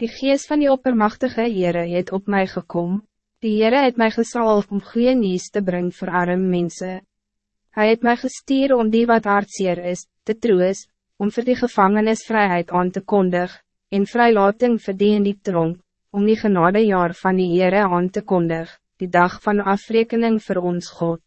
Die geest van die oppermachtige Heere het op mij gekom. Die Heere het mij gesalf om goeie nieuws te brengen voor arme mensen. Hij het mij gestuur om die wat hartseer is, te troos, om voor die gevangenis vrijheid aan te kondig, en vrijlating vir die in die tronk, om die genadejaar van die Heere aan te kondig, die dag van afrekening voor ons God.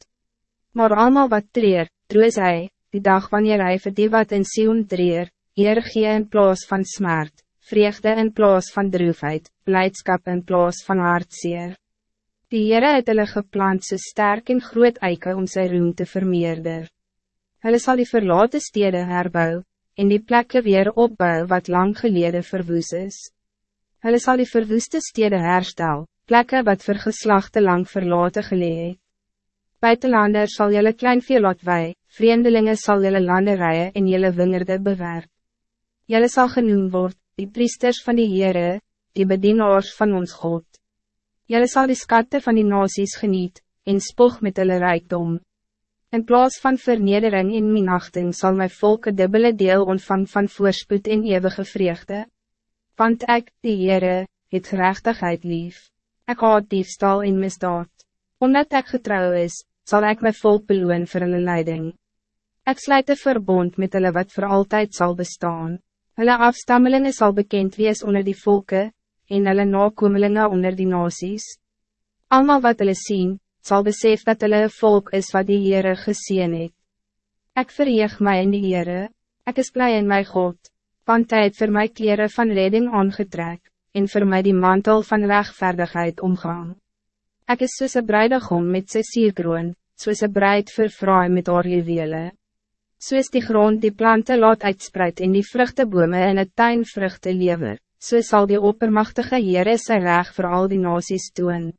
Maar allemaal wat treer, troos hy, die dag wanneer hy vir die wat in Sion treer, Heer gee in plaas van smart, vreugde in plaas van droefheid, blijdschap in plaas van hartseer. Die Heere het hulle geplant so sterk en groot eike om sy roem te vermeerder. Hulle sal die verlaten stede herbou, en die plekken weer opbou wat lang geleden verwoes is. Hulle sal die verwoeste stede herstel, plekken wat vir geslachte lang verlaten geleed. Buitenlanders sal jylle klein veel laat wei, vreemdelingen sal jylle landerijen en jylle wingerde bewerk. Jylle sal genoemd worden, die priesters van die Heere, die bedienaars van ons God. Jylle sal die skatte van die nasies geniet, en spog met hulle rijkdom. In plaats van vernedering en minachting zal mijn volk een dubbele deel ontvang van voorspoed en eeuwige vreugde. Want ik, die Heere, het gerechtigheid lief. Ik haat diefstal en misdaad. Omdat ik getrouw is, zal ik mijn volk beloon voor hulle leiding. Ik sluit een verbond met hulle wat voor altijd zal bestaan. Hulle afstammelingen zal bekend wees onder die volken, en hulle nakomelingen onder die nasies. Almal wat hulle sien, zal besef dat hulle een volk is wat die Heere gezien het. Ek verheeg my in die Heere, ek is blij in my God, want hy het vir my kleren van redding aangetrek, en voor mij die mantel van rechtvaardigheid omgaan. Ek is soos een bruidegom met sy sierkroon, soos een bruid vir vrou met haar juwele soos die grond die planten laat uitspreid en die vruchtebome in het tuin vruchten lever, so sal die oppermachtige Heere sy reg voor al die nasies doen.